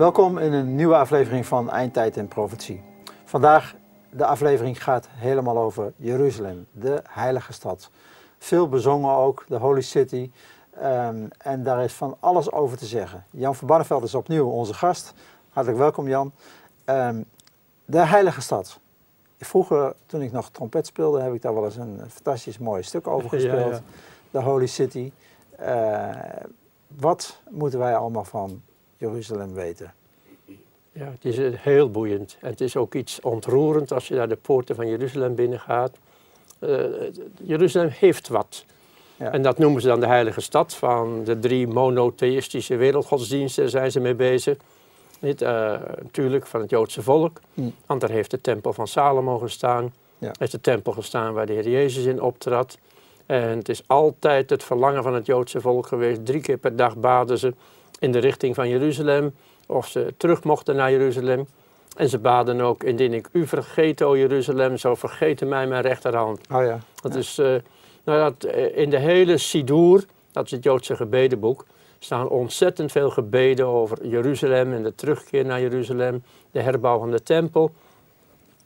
Welkom in een nieuwe aflevering van Eindtijd en Profetie. Vandaag de aflevering gaat helemaal over Jeruzalem, de heilige stad. Veel bezongen ook, de Holy City. Um, en daar is van alles over te zeggen. Jan van Barneveld is opnieuw onze gast. Hartelijk welkom Jan. Um, de heilige stad. Vroeger, toen ik nog trompet speelde, heb ik daar wel eens een fantastisch mooi stuk over gespeeld. Ja, ja. De Holy City. Uh, wat moeten wij allemaal van Jeruzalem weten? Ja, het is heel boeiend. En het is ook iets ontroerend als je naar de poorten van Jeruzalem binnengaat. Uh, Jeruzalem heeft wat. Ja. En dat noemen ze dan de heilige stad van de drie monotheïstische wereldgodsdiensten, daar zijn ze mee bezig. Niet, uh, natuurlijk van het Joodse volk, mm. want daar heeft de tempel van Salomo gestaan. Ja. heeft de tempel gestaan waar de Heer Jezus in optrad. En het is altijd het verlangen van het Joodse volk geweest. Drie keer per dag baden ze in de richting van Jeruzalem. Of ze terug mochten naar Jeruzalem. En ze baden ook, indien ik u vergeet, o Jeruzalem, zo vergeten mij mijn rechterhand. Oh ja. Dat is, uh, nou dat, in de hele Sidur, dat is het Joodse gebedenboek, staan ontzettend veel gebeden over Jeruzalem en de terugkeer naar Jeruzalem, de herbouw van de tempel.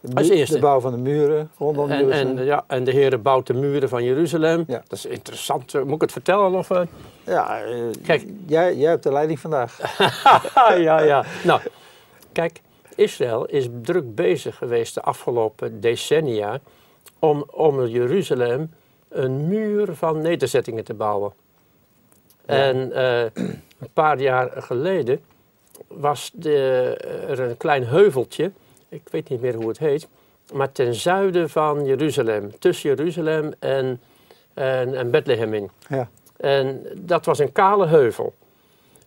De, Als eerste. de bouw van de muren rondom en, Jeruzalem. En, ja, en de Heer bouwt de muren van Jeruzalem. Ja. Dat is interessant. Moet ik het vertellen? Of, uh... Ja, uh, kijk. Jij, jij hebt de leiding vandaag. ja, ja. Nou, kijk, Israël is druk bezig geweest de afgelopen decennia om, om Jeruzalem een muur van nederzettingen te bouwen. Ja. En uh, een paar jaar geleden was de, er een klein heuveltje ik weet niet meer hoe het heet, maar ten zuiden van Jeruzalem, tussen Jeruzalem en, en, en Bethlehem in. Ja. En dat was een kale heuvel.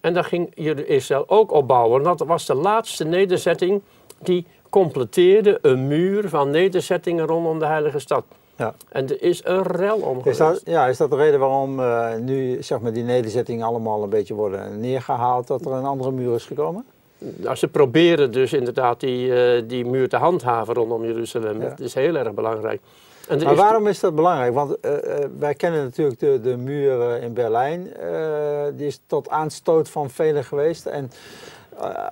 En daar ging Israël ook opbouwen. Dat was de laatste nederzetting die completeerde een muur van nederzettingen rondom de heilige stad. Ja. En er is een rel om is dat, Ja, is dat de reden waarom uh, nu zeg maar, die nederzettingen allemaal een beetje worden neergehaald, dat er een andere muur is gekomen? Nou, ze proberen dus inderdaad die, uh, die muur te handhaven rondom Jeruzalem. Ja. Dat is heel erg belangrijk. En maar is waarom is dat belangrijk? Want uh, wij kennen natuurlijk de, de muur in Berlijn. die is tot aanstoot van velen geweest. En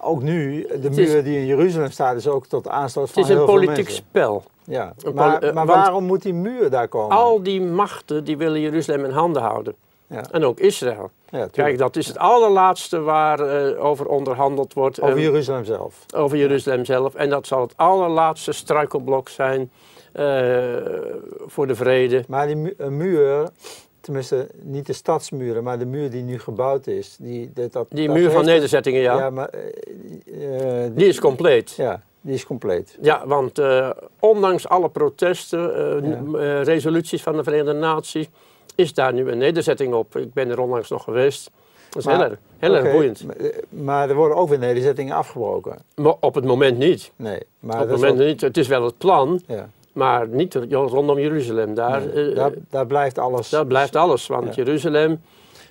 ook nu, de muur die in Jeruzalem staat, is ook tot aanstoot van heel veel mensen. Het is een politiek spel. Ja, maar, maar waarom moet die muur daar komen? Al die machten die willen Jeruzalem in handen houden. Ja. En ook Israël. Ja, Kijk, dat is het allerlaatste waar uh, over onderhandeld wordt. Over Jeruzalem zelf. Over Jeruzalem zelf. En dat zal het allerlaatste struikelblok zijn uh, voor de vrede. Maar die mu muur, tenminste niet de stadsmuren, maar de muur die nu gebouwd is. Die, dat, dat, die muur van nederzettingen, ja. ja maar, uh, die is compleet. Ja. Die is compleet. Ja, want ondanks alle protesten, ja. resoluties van de Verenigde Naties, is daar nu een nederzetting op. Ik ben er onlangs nog geweest. Dat is maar, heel, erg, heel okay, erg boeiend. Eh, maar er worden ook weer nederzettingen afgebroken. Maar op het moment niet. Nee. Maar op het moment niet. Het is wel het plan, ja. maar niet rondom Jeruzalem. Daar, nee, uh, daar, daar, blijft alles. Daar blijft alles, want ja. Jeruzalem...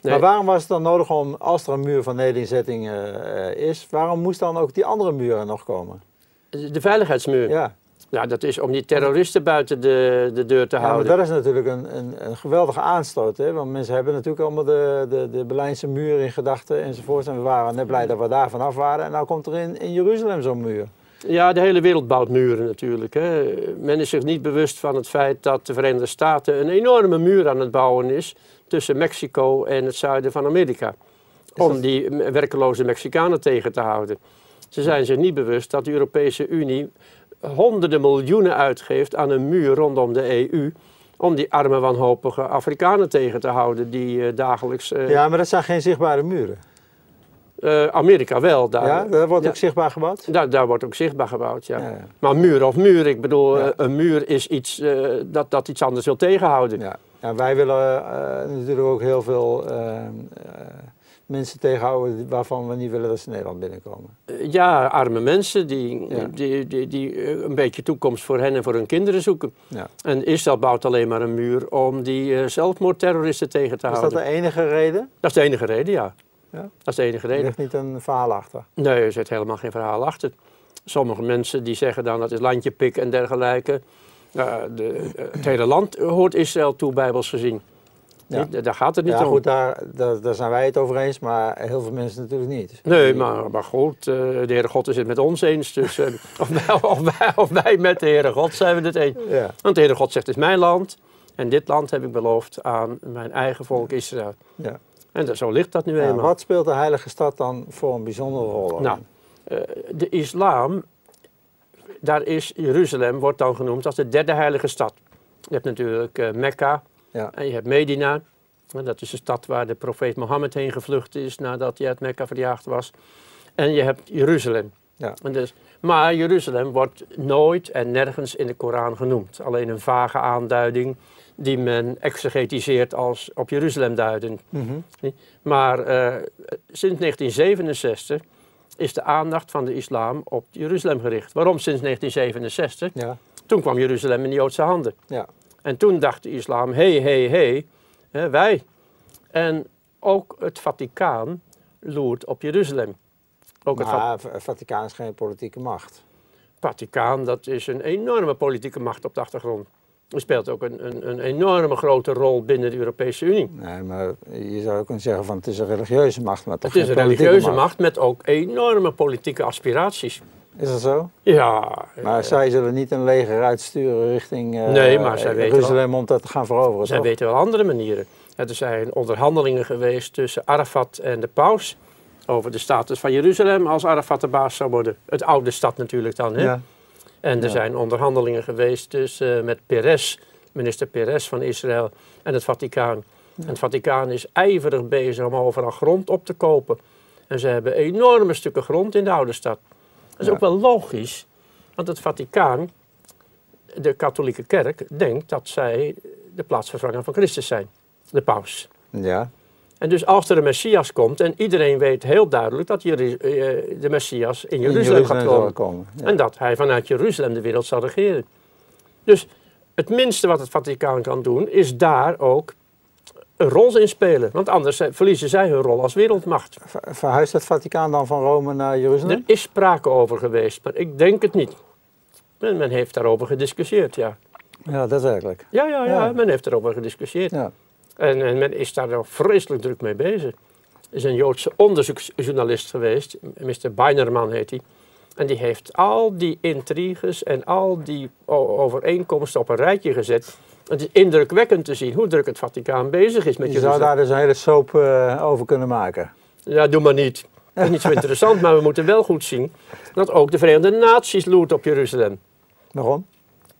Nee. Maar waarom was het dan nodig om, als er een muur van nederzetting uh, is, waarom moest dan ook die andere muren nog komen? De veiligheidsmuur. Ja. Ja, dat is om die terroristen buiten de, de deur te ja, houden. Maar dat is natuurlijk een, een, een geweldige aanstoot. Hè? Want mensen hebben natuurlijk allemaal de, de, de Berlijnse muur in gedachten enzovoort. En we waren net blij dat we daar vanaf waren. En nou komt er in, in Jeruzalem zo'n muur. Ja, de hele wereld bouwt muren natuurlijk. Hè. Men is zich niet bewust van het feit dat de Verenigde Staten een enorme muur aan het bouwen is tussen Mexico en het zuiden van Amerika. Om die werkeloze Mexicanen tegen te houden. Ze zijn zich niet bewust dat de Europese Unie honderden miljoenen uitgeeft aan een muur rondom de EU om die arme wanhopige Afrikanen tegen te houden die uh, dagelijks... Uh, ja, maar dat zijn geen zichtbare muren. Uh, Amerika wel. Daar, ja, daar wordt ja, ook zichtbaar gebouwd? Daar, daar wordt ook zichtbaar gebouwd, ja. ja maar muur of muur, ik bedoel, een muur is iets dat, dat iets anders wil tegenhouden. Ja, ja wij willen natuurlijk ook heel veel mensen tegenhouden waarvan we niet willen dat ze Nederland binnenkomen. Eh, ja, arme mensen die, die, die, die, eh, een beetje toekomst voor hen en voor hun kinderen zoeken. Ja. En Israël bouwt alleen maar een muur om die uh, zelfmoordterroristen tegen te houden. Is dat de enige reden? Dat is de enige reden, ja. ja? Dat is de enige reden. Er ligt niet een verhaal achter? Nee, er zit helemaal geen verhaal achter. Sommige mensen die zeggen dan dat is landje pik en dergelijke. Uh, de, het hele land hoort Israël toe, bijbels gezien. Ja. Niet? Daar gaat het niet Ja, om. goed, daar, daar, daar zijn wij het over eens, maar heel veel mensen natuurlijk niet. Nee, maar, maar goed, eh, de Heere God is het met ons eens. Dus eh, of, wij, of, wij, of wij met de Heere God zijn we het eens. Ja, Want de Heere God zegt, het is mijn land. En dit land heb ik beloofd aan mijn eigen volk Israël. ja. En zo ligt dat nu eenmaal. wat speelt de heilige stad dan voor een bijzondere rol? Nou, eh, de islam, daar is Jeruzalem, wordt dan genoemd als de derde heilige stad. Je hebt natuurlijk Mekka Ja. en je hebt Medina. Dat is de stad waar de profeet Mohammed heen gevlucht is nadat hij uit Mekka verjaagd was. En je hebt Jeruzalem. Ja. En dus, maar Jeruzalem wordt nooit en nergens in de Koran genoemd. Alleen een vage aanduiding die men exegetiseert als op Jeruzalem duiden. Mhm. Maar eh, sinds 1967 is de aandacht van de islam op Jeruzalem gericht. Waarom sinds 1967? ja, Toen kwam Jeruzalem in de Joodse handen. ja. En toen dacht de islam, hé, hé, hé, wij. En ook het Vaticaan loert op Jeruzalem. Ook het Maar het Vaticaan is geen politieke macht. Vaticaan, dat is een enorme politieke macht op de achtergrond. Er speelt ook een, een, een enorme grote rol binnen de Europese Unie. Nee, maar je zou ook kunnen zeggen van het is een religieuze macht, maar toch Het is een religieuze macht met ook enorme politieke aspiraties. Is dat zo? Ja, Maar zij zullen niet een leger uitsturen richting eh, Nee, maar zij weten Jeruzalem om dat te gaan veroveren. Zij toch? weten wel andere manieren. Er zijn onderhandelingen geweest tussen Arafat en de paus over de status van Jeruzalem als Arafat de baas zou worden. Het oude stad natuurlijk dan. Hè? Ja, En er Ja. zijn onderhandelingen geweest tussen, eh, met Peres, minister Peres van Israël en het Vaticaan. En het Vaticaan is ijverig bezig om overal grond op te kopen. En ze hebben enorme stukken grond in de oude stad. Dat is Ja. ook wel logisch, want het Vaticaan, de katholieke kerk, denkt dat zij de plaatsvervanger van Christus zijn, de paus. ja. En dus als er een Messias komt, en iedereen weet heel duidelijk dat eh, de Messias in In Jeruzalem, gaat komen. komen. Ja. En dat hij vanuit Jeruzalem de wereld zal regeren. Dus het minste wat het Vaticaan kan doen, is daar ook een rol in spelen. Want anders eh, verliezen zij hun rol als wereldmacht. Ver- Verhuist het Vaticaan dan van Rome naar Er Jeruzalem? is sprake over geweest, maar ik denk het niet. Men, men heeft daarover gediscussieerd, ja. Ja, daadwerkelijk. Ja, ja, ja, Ja. men heeft erover gediscussieerd. Ja. En, en men is daar nog vreselijk druk mee bezig. Er is een Joodse onderzoeksjournalist geweest, Mr. Beinerman heet hij. En die heeft al die intriges en al die overeenkomsten op een rijtje gezet. Het is indrukwekkend te zien hoe druk het Vaticaan bezig is met Je zou daar dus een hele soap eh, over kunnen maken. Ja, doe maar niet. Dat is niet zo interessant, maar we moeten wel goed zien dat ook de Verenigde Naties loert op Jeruzalem. Waarom?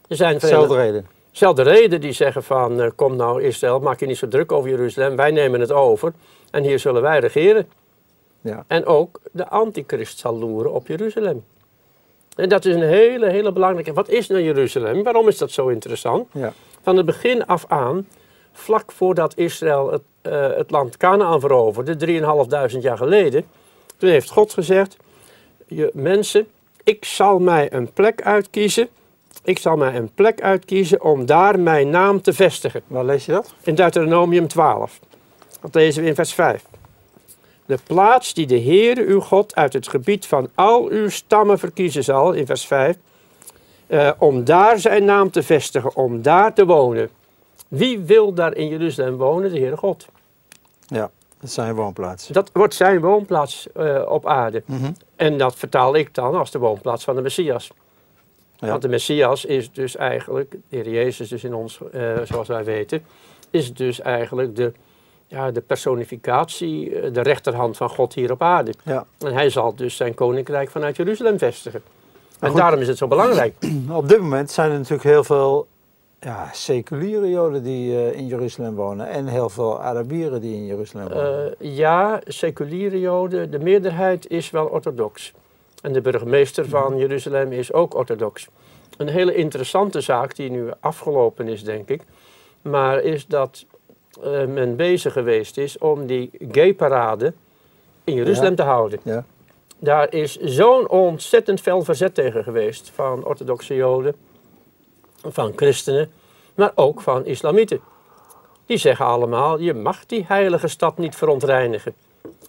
Er zijn Zelfde reden. Zelfde reden die zeggen van, eh, kom nou Israël, maak je niet zo druk over Jeruzalem, wij nemen het over en hier zullen wij regeren. Ja. En ook de antichrist zal loeren op Jeruzalem. En dat is een hele, hele belangrijke. Wat is nou Jeruzalem? Waarom is dat zo interessant? Ja. Van het begin af aan, vlak voordat Israël het, eh, het land Canaan veroverde, 3.500 jaar geleden, toen heeft God gezegd, je mensen, ik zal mij een plek uitkiezen, ik zal mij een plek uitkiezen om daar mijn naam te vestigen. Waar lees je dat? In Deuteronomium 12. Dat lezen we in vers 5. De plaats die de Heere uw God uit het gebied van al uw stammen verkiezen zal, in vers 5, eh, om daar zijn naam te vestigen, om daar te wonen. Wie wil daar in Jeruzalem wonen? De Heere God. Ja, dat zijn woonplaats. Dat wordt zijn woonplaats eh, op aarde. Mhm. En dat vertaal ik dan als de woonplaats van de Messias. Ja. Want de Messias is dus eigenlijk, de Heer Jezus dus in ons, eh, zoals wij weten, is dus eigenlijk de, ja, de personificatie, de rechterhand van God hier op aarde. Ja. En hij zal dus zijn koninkrijk vanuit Jeruzalem vestigen. En goed. daarom is het zo belangrijk. Op dit moment zijn er natuurlijk heel veel ja, seculiere Joden die eh, in Jeruzalem wonen. En heel veel Arabieren die in Jeruzalem wonen. Eh, ja, seculiere Joden, de meerderheid is wel orthodox. En de burgemeester van Jeruzalem is ook orthodox. Een hele interessante zaak die nu afgelopen is, denk ik. Maar is dat eh, men bezig geweest is om die gay-parade in Jeruzalem Ja. te houden. ja. Daar is zo'n ontzettend fel verzet tegen geweest van orthodoxe Joden, van christenen, maar ook van islamieten. Die zeggen allemaal, je mag die heilige stad niet verontreinigen.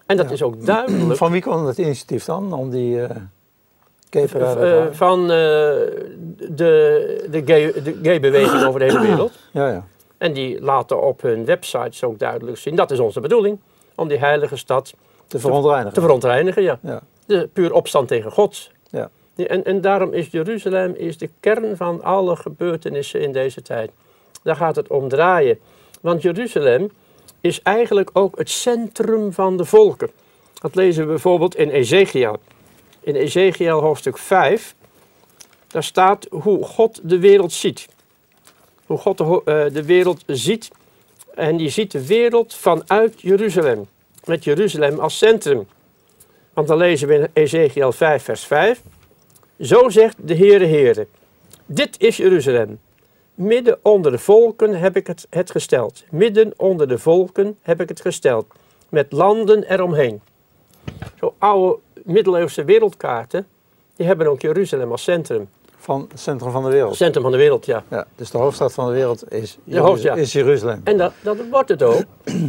En dat Ja. is ook duidelijk Van wie kwam het initiatief dan om die uh, van eh, de, de gay- de gay-beweging over de hele wereld. Ja, ja. En die laten op hun websites ook duidelijk zien, dat is onze bedoeling, om die heilige stad Te verontreinigen. te verontreinigen. Ja. Ja. De puur opstand tegen God. Ja. En, en daarom is Jeruzalem is de kern van alle gebeurtenissen in deze tijd. Daar gaat het om draaien. Want Jeruzalem is eigenlijk ook het centrum van de volken. Dat lezen we bijvoorbeeld in Ezekiel. In Ezekiel hoofdstuk 5, daar staat hoe God de wereld ziet. Hoe God de, eh, de wereld ziet. En die ziet de wereld vanuit Jeruzalem. Met Jeruzalem als centrum. Want dan lezen we in Ezekiel 5, vers 5. Zo zegt de Heere Heere. Dit is Jeruzalem. Midden onder de volken heb ik het, het gesteld. Midden onder de volken heb ik het gesteld. Met landen eromheen. Zo oude middeleeuwse wereldkaarten, die hebben ook Jeruzalem als centrum. Van het centrum van de wereld. Centrum van de wereld, ja. Ja, dus de hoofdstad van de wereld is, De hoofd- ja. is Jeruzalem. En dat, dat wordt het ook.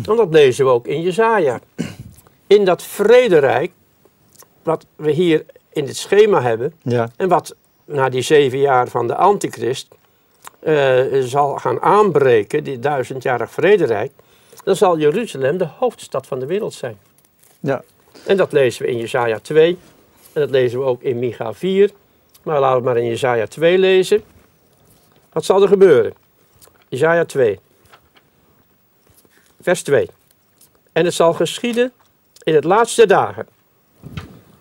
Want dat lezen we ook in Jezaja. In dat vrederijk, wat we hier in het schema hebben, Ja, en wat na die zeven jaar van de antichrist eh, zal gaan aanbreken, die duizendjarig vrederijk, dan zal Jeruzalem de hoofdstad van de wereld zijn. ja. En dat lezen we in Jesaja 2. En dat lezen we ook in Micha 4. Maar laten we maar in Jesaja 2 lezen. Wat zal er gebeuren? Jesaja 2. Vers 2. En het zal geschieden in het laatste dagen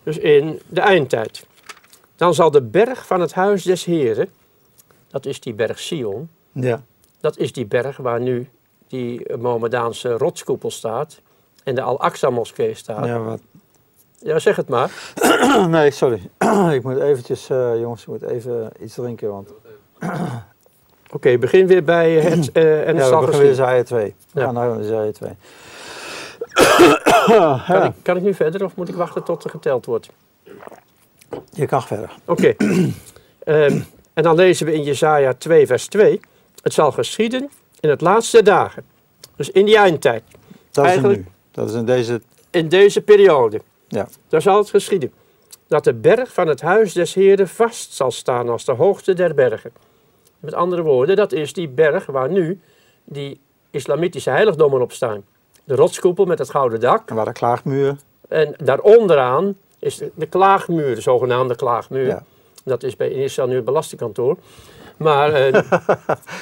dus in de eindtijd. Dan zal de berg van het huis des Heren, dat is die berg Sion, ja. dat is die berg waar nu die Mohammedaanse rotskoepel staat en de Al-Aqsa-moskee staat. Ja, wat... ja, zeg het maar. nee, sorry. ik moet eventjes, eh, jongens, ik moet even iets drinken, want... Oké, begin weer bij het uh, en de we beginnen weer twee. 2. We ja. gaan nou, Zaaien 2 kan, ik, kan, ik, nu verder of moet ik wachten tot er geteld wordt? Je kan verder. Oké. Ehm, en dan lezen we in Jesaja 2, vers 2. Het zal geschieden in het laatste dagen. Dus in die eindtijd. Dat is nu. Dat is in deze... In deze periode. Ja. Daar zal het geschieden. Dat de berg van het huis des Heeren vast zal staan als de hoogte der bergen. Met andere woorden, dat is die berg waar nu die islamitische heiligdommen op staan. De rotskoepel met het gouden dak. En waar de klaagmuur. En daaronderaan is de, de klaagmuur, de zogenaamde klaagmuur. Ja. Dat is bij Israël nu het belastingkantoor. Maar eh,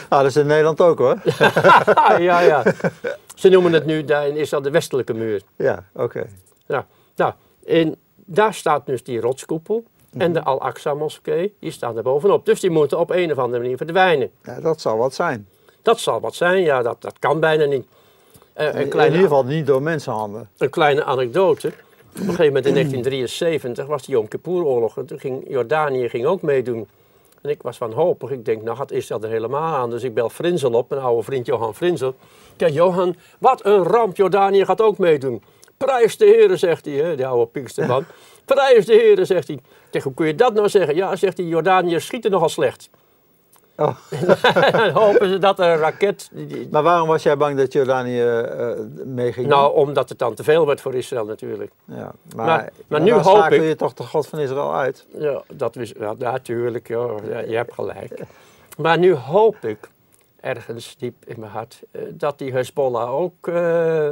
Ah, dat is in Nederland ook hoor. ja, ja. Ze noemen het nu daar in Israël de westelijke muur. ja, oké. Ja, nou, en daar staat dus die rotskoepel. Mhm. En de Al-Aqsa moskee, die staan er bovenop. Dus die moeten op een of andere manier verdwijnen. Ja, dat zal wat zijn. Dat zal wat zijn, ja, dat, dat kan bijna niet. Eh, In, een, in ieder geval niet door mensenhanden. een kleine anekdote. Op een gegeven moment in 1973 was de Yom Kippur-oorlog. En toen ging Jordanië ging ook meedoen. En ik was wanhopig. Ik denk, nou gaat Israël er helemaal aan. Dus ik bel Frinzel op, mijn oude vriend Johan Frinzel. Kijk, Johan, wat een ramp. Jordanië gaat ook meedoen. Prijs de heren, zegt hij, hè, die oude Pinksterman. Prijs de heren, zegt hij. Ik zeg, hoe kun je dat nou zeggen? Ja, zegt hij, Jordaniërs schieten nogal slecht. Oh. Dan hopen ze dat een raket... Maar waarom was jij bang dat Jordanië eh meeging? nou, omdat het dan te veel werd voor Israël natuurlijk. ja, maar, maar- maar nu hoop ik- je toch de God van Israël uit? Ja, dat is ja, natuurlijk, ja, ja, je hebt gelijk. Maar nu hoop ik, ergens diep in mijn hart, eh, dat die Hezbollah ook eh,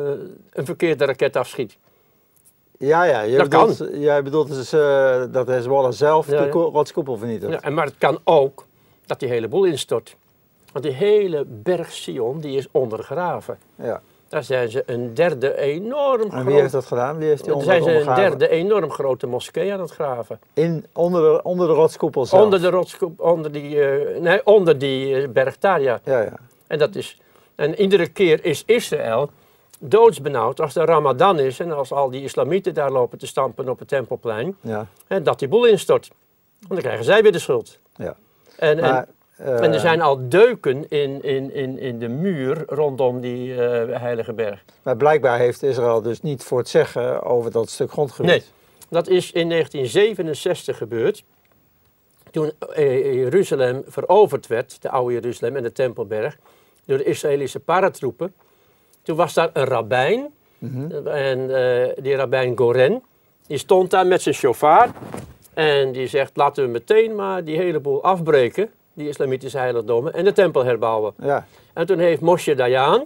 een verkeerde raket afschiet. Ja, ja. Je Dat bedoelt, Jij bedoelt dus dat Hezbollah zelf Ja, de ja. rotskoepel vernietigt. Ja, maar het kan ook dat die hele boel instort. Want die hele berg Sion die is ondergraven. Ja. Daar zijn ze een derde enorm En wie heeft dat gedaan? Wie heeft die onder, zijn ze een derde enorm grote moskee aan het graven. In, onder, de, onder de rotskoepel zelf? Onder de rotskoep, onder die, eh, nee, onder die eh, berg daar, ja. Ja, ja. En, dat is, en iedere keer is Israël doodsbenauwd als de Ramadan is en als al die islamieten daar lopen te stampen op het Tempelplein, ja, en dat die boel instort. Want dan krijgen zij weer de schuld. En, en, Maar, eh, en er zijn al deuken in, in, in, in de muur rondom die eh, heilige berg. maar blijkbaar heeft Israël dus niet voor het zeggen over dat stuk grondgebied. Nee, dat is in 1967 gebeurd. Toen eh, Jeruzalem veroverd werd, de oude Jeruzalem en de Tempelberg, door de Israëlische paratroepen. Toen was daar een rabbijn, Mhm. en eh, die rabbijn Goren, die stond daar met zijn chauffeur. En die zegt, laten we meteen maar die hele boel afbreken. die islamitische heiligdommen, en de tempel herbouwen. Ja. En toen heeft Moshe Dayan,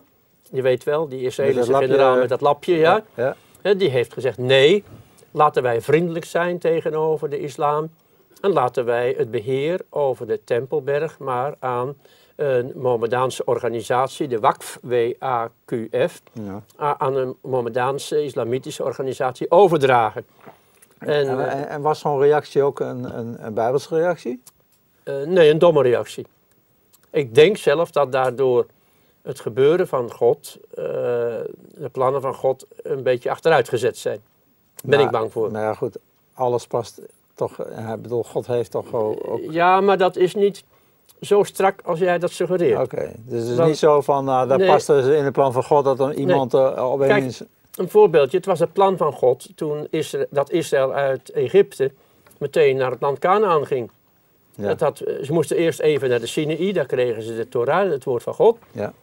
je weet wel, die Israëlische lapje, generaal eh, met dat lapje, ja, die heeft gezegd nee, laten wij vriendelijk zijn tegenover de islam en laten wij het beheer over de Tempelberg maar aan een Mohammedaanse organisatie, de WAKF, W-A-Q-F, ja. a- aan een Mohammedaanse islamitische organisatie overdragen. En, En, eh, en, was zo'n reactie ook een, een, een Bijbelse reactie? eh, nee, een domme reactie. Ik denk zelf dat daardoor het gebeuren van God, eh, de plannen van God, een beetje achteruit gezet zijn. Ben Maar- ik bang voor. Nou ja, goed, alles past toch. Ik bedoel, God heeft toch ook. Ja, maar dat is niet zo strak als jij dat suggereert. Oké, dus het is Want- niet zo van, nou, dat Nee. past dus in het plan van God dat dan iemand eh, opeens... Een voorbeeldje, het was het plan van God toen Isra- dat Israël uit Egypte meteen naar het land Canaan ging. Ja. Dat had, ze moesten eerst even naar de Sinaï, daar kregen ze de Torah, het woord van God. Ja.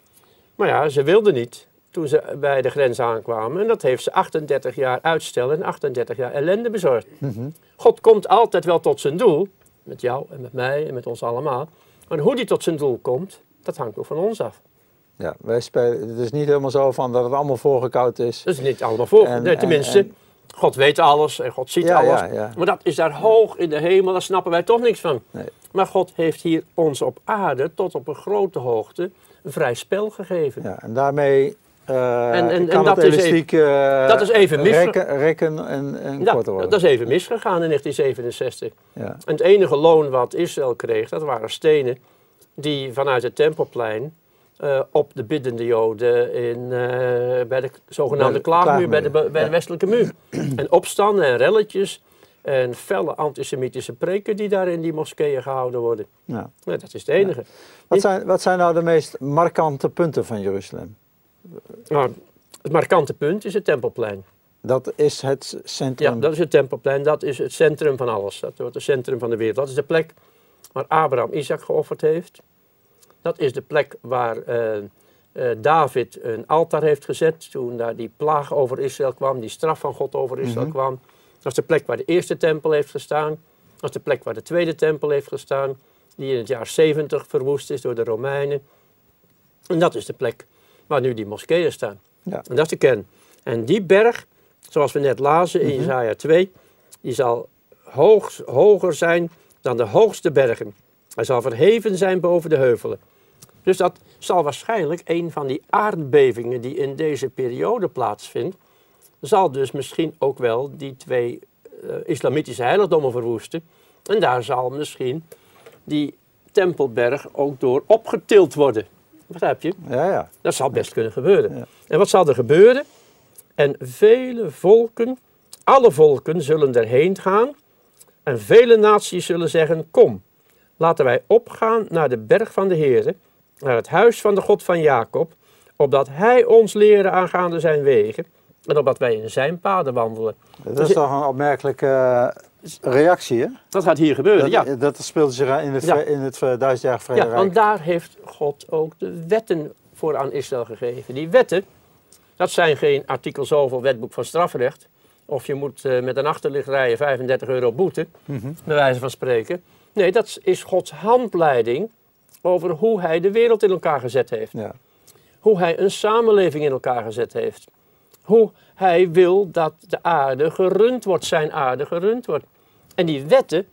Maar ja, ze wilden niet toen ze bij de grens aankwamen. En dat heeft ze 38 jaar uitstel en 38 jaar ellende bezorgd. Mhm. God komt altijd wel tot zijn doel, met jou en met mij en met ons allemaal. Maar hoe die tot zijn doel komt, dat hangt ook van ons af. Ja, wij spelen. Het is niet helemaal zo van dat het allemaal voorgekoud is. Dat is niet allemaal voor. En- nee, tenminste, en- God weet alles en God ziet Ja, alles. ja, ja. Maar dat is daar hoog in de hemel, daar snappen wij toch niks van. Nee. Maar God heeft hier ons op aarde tot op een grote hoogte een vrij spel gegeven. Ja, en daarmee eh, En- en- kan en dat het is eh, dat is even misge- rekken, rekken en, en Ja, dat is even misgegaan in 1967. Ja. En het enige loon wat Israël kreeg, dat waren stenen die vanuit het Tempelplein eh, op de biddende Joden in, eh, bij de zogenaamde klaagmuur, bij de, bij de ja. westelijke muur. en opstanden en relletjes en felle antisemitische preken die daar in die moskeeën gehouden worden. Ja. Nee, dat is het enige. Wat, zijn, wat zijn nou de meest markante punten van Jeruzalem? Nou, het markante punt is het Tempelplein. Dat is het centrum. Ja, dat is het Tempelplein, dat is het centrum van alles. Dat wordt het centrum van de wereld. Dat is de plek waar Abraham Isaac geofferd heeft. Dat is de plek waar eh, eh, David een altaar heeft gezet toen daar die plaag over Israël kwam, die straf van God over Israël Mhm. kwam. Dat is de plek waar de eerste tempel heeft gestaan. Dat is de plek waar de tweede tempel heeft gestaan, die in het jaar 70 verwoest is door de Romeinen. En dat is de plek waar nu die moskeeën staan. Ja. En dat is de kern. En die berg, zoals we net lazen in Mhm. Jesaja 2, die zal hoog, hoger zijn dan de hoogste bergen. Hij zal verheven zijn boven de heuvelen. Dus dat zal waarschijnlijk een van die aardbevingen die in deze periode plaatsvindt, zal dus misschien ook wel die twee eh, islamitische heiligdommen verwoesten. En daar zal misschien die tempelberg ook door opgetild worden. Begrijp je? Ja, ja. Dat zal best kunnen gebeuren. Ja. En wat zal er gebeuren? En vele volken, alle volken zullen erheen gaan. En vele naties zullen zeggen, kom, laten wij opgaan naar de berg van de Heer, naar het huis van de God van Jacob, opdat hij ons leren aangaande zijn wegen en opdat wij in zijn paden wandelen. Dat Dus is toch een opmerkelijke eh, reactie, hè? Dat gaat hier gebeuren, Dat, ja. dat speelde zich in het, Ja. in het duizendjarig Ja, vrederijk. want daar heeft God ook de wetten voor aan Israël gegeven. Die wetten, dat zijn geen artikel zoveel wetboek van strafrecht. Of je moet eh, met een achterlicht rijden 35 euro boete, Mhm. bij wijze van spreken. Nee, dat is Gods handleiding over hoe hij de wereld in elkaar gezet heeft. Ja. Hoe hij een samenleving in elkaar gezet heeft. Hoe hij wil dat de aarde gerund wordt, zijn aarde gerund wordt. En die wetten,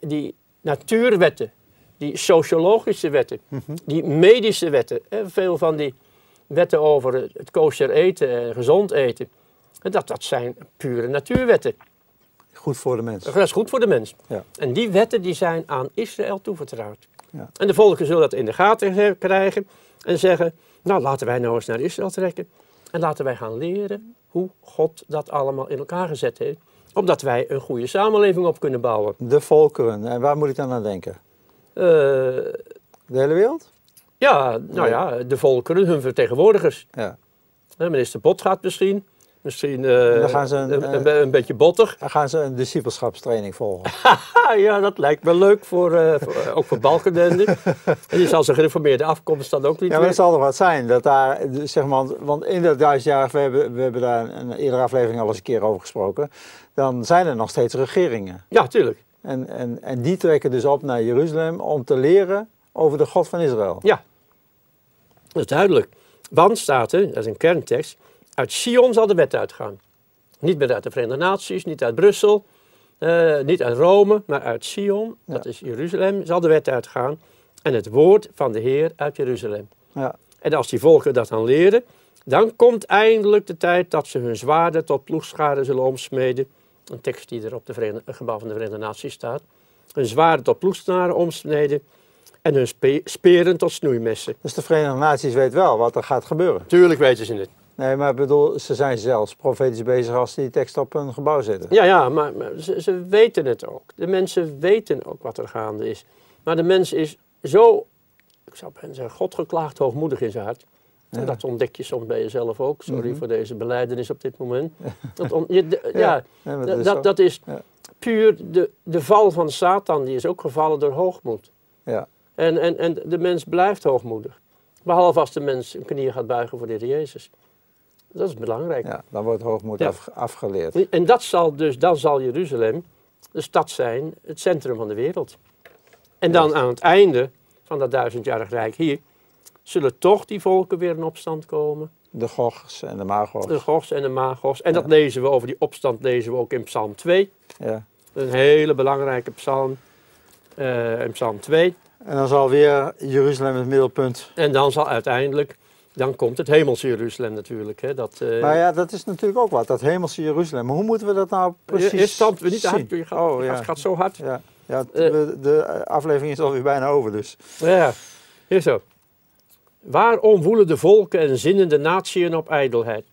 die natuurwetten, die sociologische wetten, die medische wetten, hè, veel van die wetten over het kosher eten en gezond eten, en dat, dat zijn pure natuurwetten. Goed voor de mens. Dat is goed voor de mens. Ja. En die wetten die zijn aan Israël toevertrouwd. Ja. En de volken zullen dat in de gaten krijgen en zeggen, nou laten wij nou eens naar Israël trekken. En laten wij gaan leren hoe God dat allemaal in elkaar gezet heeft. Opdat wij een goede samenleving op kunnen bouwen. De volkeren. En waar moet ik dan aan denken? Eh, De hele wereld? ja, nou ja, de volkeren, hun vertegenwoordigers. Ja. Eh, Minister Bot gaat misschien. Misschien eh, gaan ze een, een, een, eh, beetje bottig. Dan gaan ze een discipelschapstraining volgen. Ja, dat lijkt me leuk, voor, eh, voor- ook voor Balkenende. en die zal zijn gereformeerde afkomst dan ook niet Ja, maar het zal toch wat zijn dat daar, dus zeg maar, want in dat duizendjarig, we hebben, we hebben daar een eerdere aflevering al eens een keer over gesproken, dan zijn er nog steeds regeringen. Ja, tuurlijk. En, en, en die trekken dus op naar Jeruzalem om te leren over de God van Israël. Ja, dat is duidelijk. Want staat er, dat is een kerntekst, uit Sion zal de wet uitgaan. Niet meer uit de Verenigde Naties, niet uit Brussel, eh, niet uit Rome, maar uit Sion, dat is Jeruzalem, zal de wet uitgaan. En het woord van de Heer uit Jeruzalem. Ja. En als die volken dat dan leren, dan komt eindelijk de tijd dat ze hun zwaarden tot ploegscharen zullen omsmeden. Een tekst die er op de het gebouw van de Verenigde Naties staat. Hun zwaarden tot ploegscharen omsmeden en hun spe- speren tot snoeimessen. Dus de Verenigde Naties weet wel wat er gaat gebeuren. Tuurlijk weten ze het. Nee, maar ik bedoel, ze zijn zelfs profetisch bezig als ze die tekst op een gebouw zetten. Ja, ja, maar, maar ze, ze weten het ook. De mensen weten ook wat er gaande is. Maar de mens is zo, ik zou bijna zeggen, God geklaagd hoogmoedig in zijn hart. En dat ontdek je soms bij jezelf ook. Sorry Mhm. voor deze beleidenis op dit moment. Dat, on- je, de- ja, Nee, dat, is dat, is puur de, de val van Satan, die is ook gevallen door hoogmoed. Ja. En, en, en de mens blijft hoogmoedig. Behalve als de mens een knieën gaat buigen voor de Heer Jezus. Dat is belangrijk. ja, dan wordt hoogmoed Ja. af, afgeleerd. En dat zal dus, dan zal Jeruzalem de stad zijn, het centrum van de wereld. En dan aan het einde van dat duizendjarig rijk hier, zullen toch die volken weer in opstand komen. De Gogs en de Magos. De Gogs en de Magos. En dat lezen we over die opstand lezen we ook in Psalm 2. Ja. Een hele belangrijke psalm. eh, in Psalm 2. En dan zal weer Jeruzalem het middelpunt. En dan zal uiteindelijk, dan komt het hemelse Jeruzalem natuurlijk. Hè, dat, eh, Maar ja, dat is natuurlijk ook wat, dat hemelse Jeruzalem. Maar hoe moeten we dat nou precies Eerst stand we niet te zien? hard. Je gaat, oh, je ja. gaat, gaat zo hard. Ja, ja Eh. de aflevering is alweer bijna over, dus. Ja, hier zo. Waarom woelen de volken en zinnen de natieën op ijdelheid?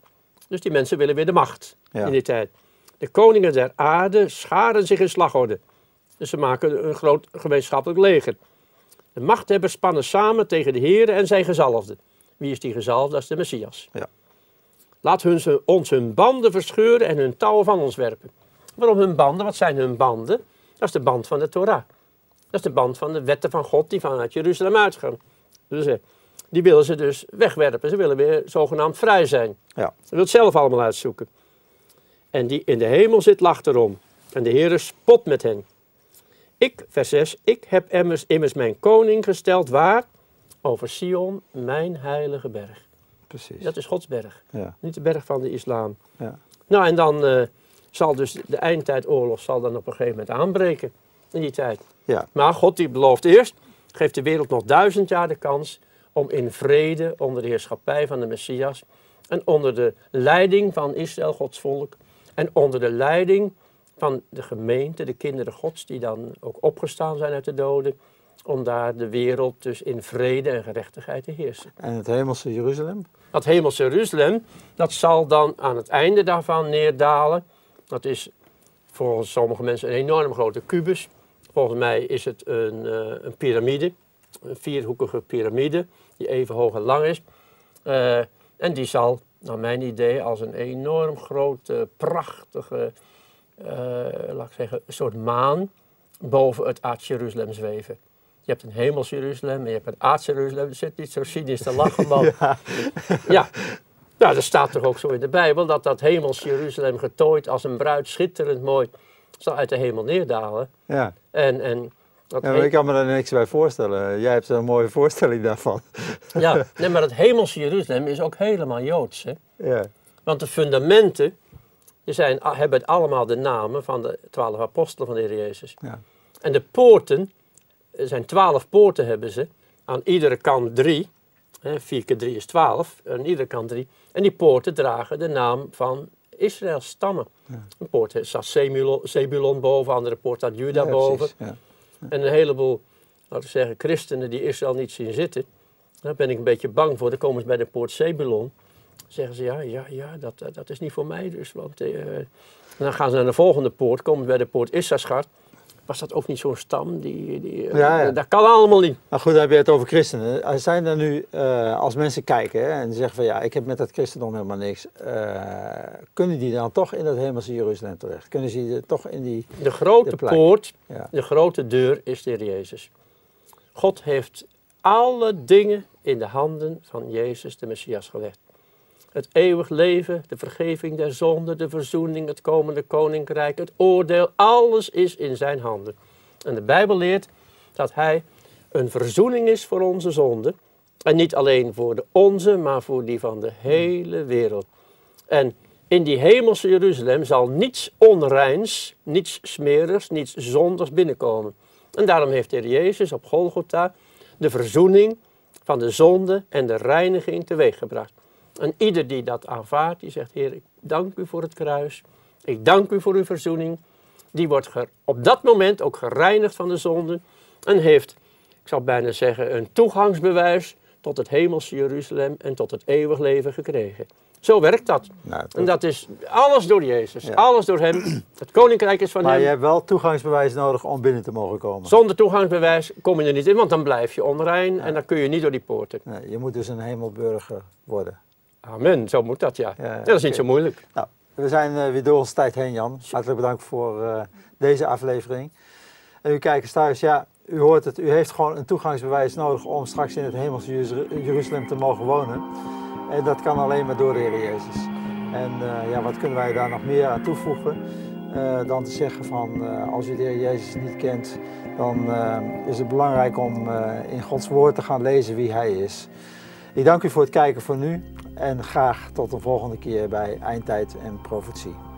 Dus die mensen willen weer de macht Ja. in die tijd. De koningen der aarde scharen zich in slagorde. Dus ze maken een groot gemeenschappelijk leger. De machthebbers spannen samen tegen de Heer en zijn gezalfde. Wie is die gezalfde? Dat is de Messias. Ja. Laat hun, ons hun banden verscheuren en hun touwen van ons werpen. Waarom hun banden? Wat zijn hun banden? Dat is de band van de Torah. Dat is de band van de wetten van God die vanuit Jeruzalem uitgaan. Dus eh, die willen ze dus wegwerpen. Ze willen weer zogenaamd vrij zijn. Ja. Ze wil het zelf allemaal uitzoeken. En die in de hemel zit, lacht erom. En de Heere spot met hen. Ik, vers 6, ik heb immers, immers mijn koning gesteld waar? Over Sion, mijn heilige berg. Precies. Dat is Gods berg, Ja. niet de berg van de islam. Ja. Nou, en dan eh, zal dus de eindtijdoorlog zal dan op een gegeven moment aanbreken in die tijd. Ja. Maar God die belooft eerst, geeft de wereld nog duizend jaar de kans om in vrede onder de heerschappij van de Messias en onder de leiding van Israël, Gods volk, en onder de leiding van de gemeente, de kinderen Gods, die dan ook opgestaan zijn uit de doden, om daar de wereld dus in vrede en gerechtigheid te heersen. En het hemelse Jeruzalem? Dat hemelse Jeruzalem, dat zal dan aan het einde daarvan neerdalen. Dat is volgens sommige mensen een enorm grote kubus. Volgens mij is het een, eh, een piramide, een vierhoekige piramide, die even hoog en lang is. Eh, en die zal, naar mijn idee, als een enorm grote, prachtige, eh, laat ik zeggen, een soort maan boven het aardse Jeruzalem zweven. Je hebt een hemels Jeruzalem en je hebt een aardse Jeruzalem. Het zit niet zo cynisch te lachen, man. Ja. Ja, nou, dat staat toch ook zo in de Bijbel, dat dat hemels Jeruzalem getooid als een bruid, schitterend mooi, zal uit de hemel neerdalen. Ja. En, en dat ja ik kan me daar niks bij voorstellen. Jij hebt een mooie voorstelling daarvan. ja, nee, maar het hemelse Jeruzalem is ook helemaal Joods. Hè? Ja. Want de fundamenten die zijn, hebben allemaal de namen van de twaalf apostelen van de Heer Jezus. Ja. En de poorten, er zijn twaalf poorten hebben ze, aan iedere kant drie. Hè, vier keer drie is twaalf, aan iedere kant drie. En die poorten dragen de naam van Israëls stammen. Een poort staat Zebulon, boven, andere poort staat Juda Ja, boven. Ja. En een heleboel, laten we zeggen, christenen die Israël niet zien zitten. Daar ben ik een beetje bang voor. Dan komen ze bij de poort Zebulon. zeggen ze, ja, ja, ja, dat, dat- dat is niet voor mij dus. Want, eh, en dan gaan ze naar de volgende poort, komen ze bij de poort Issachar. Was dat ook niet zo'n stam? Die, die, eh, Ja, ja. Dat kan allemaal niet. Nou goed, dan heb je het over christenen. Zijn er nu, eh, als mensen kijken hè, en zeggen van ja, ik heb met dat christendom helemaal niks. eh, kunnen die dan toch in dat hemelse Jeruzalem terecht? Kunnen ze die toch in die... De grote De poort, Ja. de grote deur is de Heer Jezus. God heeft alle dingen in de handen van Jezus de Messias gelegd. Het eeuwig leven, de vergeving der zonde, de verzoening, het komende koninkrijk, het oordeel, alles is in zijn handen. En de Bijbel leert dat hij een verzoening is voor onze zonde. En niet alleen voor de onze, maar voor die van de hele wereld. En in die hemelse Jeruzalem zal niets onreins, niets smerigs, niets zondigs binnenkomen. En daarom heeft de Heer Jezus op Golgotha de verzoening van de zonde en de reiniging teweeggebracht. En ieder die dat aanvaardt, die zegt, Heer, ik dank u voor het kruis. Ik dank u voor uw verzoening. Die wordt op dat moment ook gereinigd van de zonde en heeft, ik zou bijna zeggen, een toegangsbewijs tot het hemelse Jeruzalem en tot het eeuwig leven gekregen. Zo werkt dat. Nou, en dat is alles door Jezus, alles door Hem. Het koninkrijk is van maar Hem. Maar je hebt wel toegangsbewijs nodig om binnen te mogen komen. Zonder toegangsbewijs kom je er niet in, want dan blijf je onrein en dan kun je niet door die poorten. Nee, je moet dus een hemelburger worden. Amen, zo moet dat ja. dat is niet zo moeilijk. Nou, we zijn uh, weer door onze tijd heen Jan. Hartelijk bedankt voor uh, deze aflevering. En u kijkers thuis, ja, u hoort het, u heeft gewoon een toegangsbewijs nodig om straks in het hemelse Jeruzalem te mogen wonen. En dat kan alleen maar door de Heer Jezus. En uh, ja, wat kunnen wij daar nog meer aan toevoegen? Uh, dan te zeggen van uh, als u de Heer Jezus niet kent, dan is het belangrijk om in Gods woord te gaan lezen wie Hij is. Ik dank u voor het kijken voor nu en graag tot de volgende keer bij Eindtijd en Profetie.